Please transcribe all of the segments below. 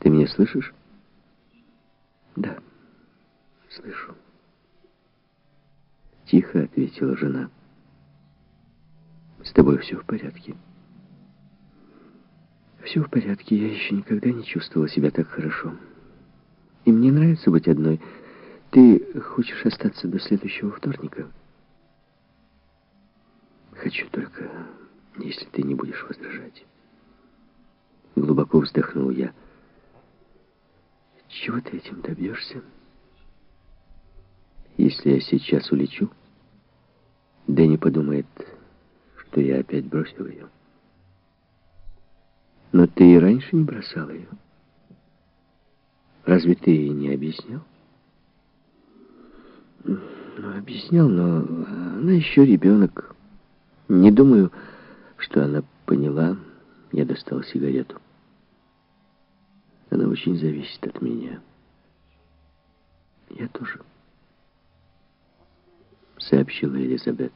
Ты меня слышишь? Да, слышу. Тихо ответила жена. С тобой все в порядке? Все в порядке. Я еще никогда не чувствовала себя так хорошо. И мне нравится быть одной. Ты хочешь остаться до следующего вторника? Хочу только, если ты не будешь возражать. Глубоко вздохнул я. Чего ты этим добьешься? Если я сейчас улечу, Дэнни подумает, что я опять бросил ее. Но ты и раньше не бросал ее. Разве ты не объяснял? Ну, объяснял, но она еще ребенок. Не думаю, что она поняла. Я достал сигарету. Она очень зависит от меня. Я тоже. Сообщила Элизабет.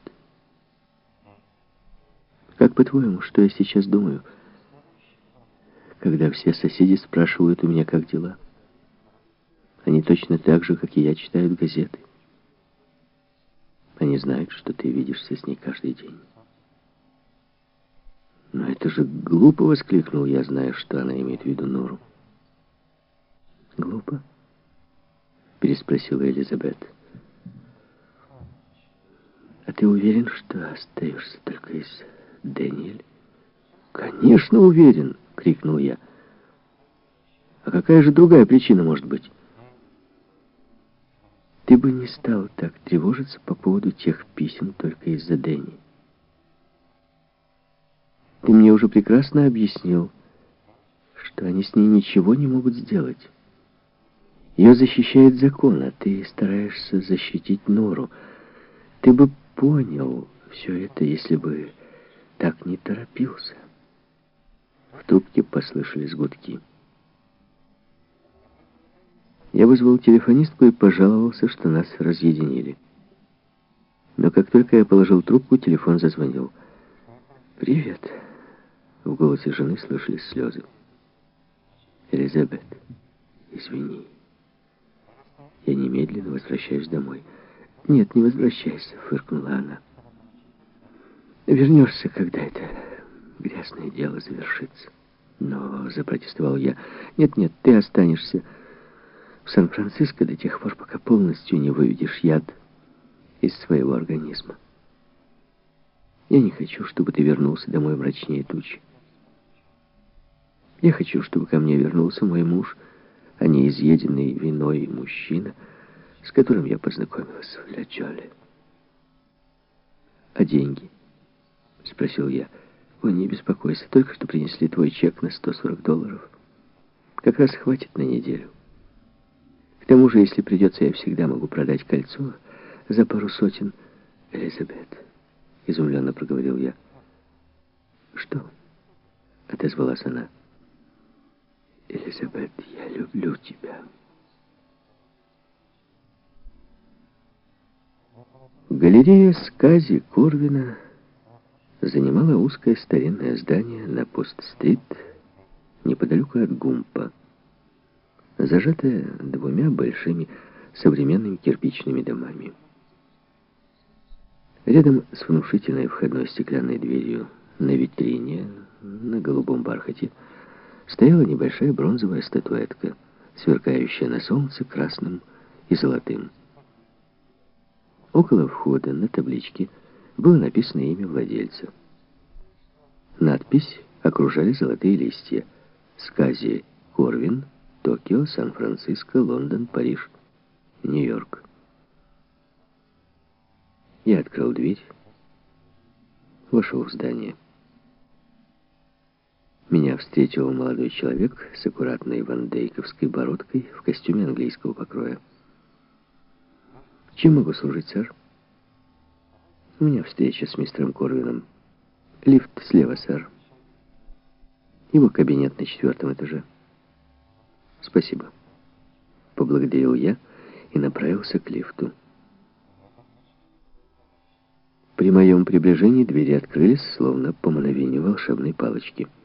Как по-твоему, что я сейчас думаю, когда все соседи спрашивают у меня, как дела? Они точно так же, как и я, читают газеты. Они знают, что ты видишься с ней каждый день. Но это же глупо, воскликнул я, зная, что она имеет в виду Нору. Глупо? Переспросила Элизабет. А ты уверен, что остаешься только из Дэниэль? Конечно, уверен, крикнул я. А какая же другая причина может быть? Ты бы не стал так тревожиться по поводу тех писем только из-за Дэнни. Ты мне уже прекрасно объяснил, что они с ней ничего не могут сделать. Ее защищает закон, а ты стараешься защитить Нору. Ты бы понял все это, если бы так не торопился. В трубке послышались гудки. Я вызвал телефонистку и пожаловался, что нас разъединили. Но как только я положил трубку, телефон зазвонил. «Привет». В голосе жены слышались слезы. «Элизабет, извини. Я немедленно возвращаюсь домой». «Нет, не возвращайся», — фыркнула она. «Вернешься, когда это грязное дело завершится». «Но», — запротестовал я, — «нет-нет, ты останешься» в Сан-Франциско до тех пор, пока полностью не выведешь яд из своего организма. Я не хочу, чтобы ты вернулся домой мрачнее тучи. Я хочу, чтобы ко мне вернулся мой муж, а не изъеденный виной мужчина, с которым я познакомилась в Ля Джоле. «А деньги?» — спросил я. «Ой, не беспокойся, только что принесли твой чек на 140 долларов. Как раз хватит на неделю». К тому же, если придется, я всегда могу продать кольцо за пару сотен. Элизабет, изумленно проговорил я. Что? Отозвалась она. Элизабет, я люблю тебя. Галерея скази Корвина занимала узкое старинное здание на Пост-стрит неподалеку от Гумпа зажатая двумя большими современными кирпичными домами. Рядом с внушительной входной стеклянной дверью на витрине, на голубом бархате, стояла небольшая бронзовая статуэтка, сверкающая на солнце красным и золотым. Около входа на табличке было написано имя владельца. Надпись окружали золотые листья. Скази Корвин – Токио, Сан-Франциско, Лондон, Париж, Нью-Йорк. Я открыл дверь, вошел в здание. Меня встретил молодой человек с аккуратной вандейковской бородкой в костюме английского покроя. «Чем могу служить, сэр?» «У меня встреча с мистером Корвином. Лифт слева, сэр. Его кабинет на четвертом этаже». «Спасибо». Поблагодарил я и направился к лифту. При моем приближении двери открылись, словно по мановению волшебной палочки –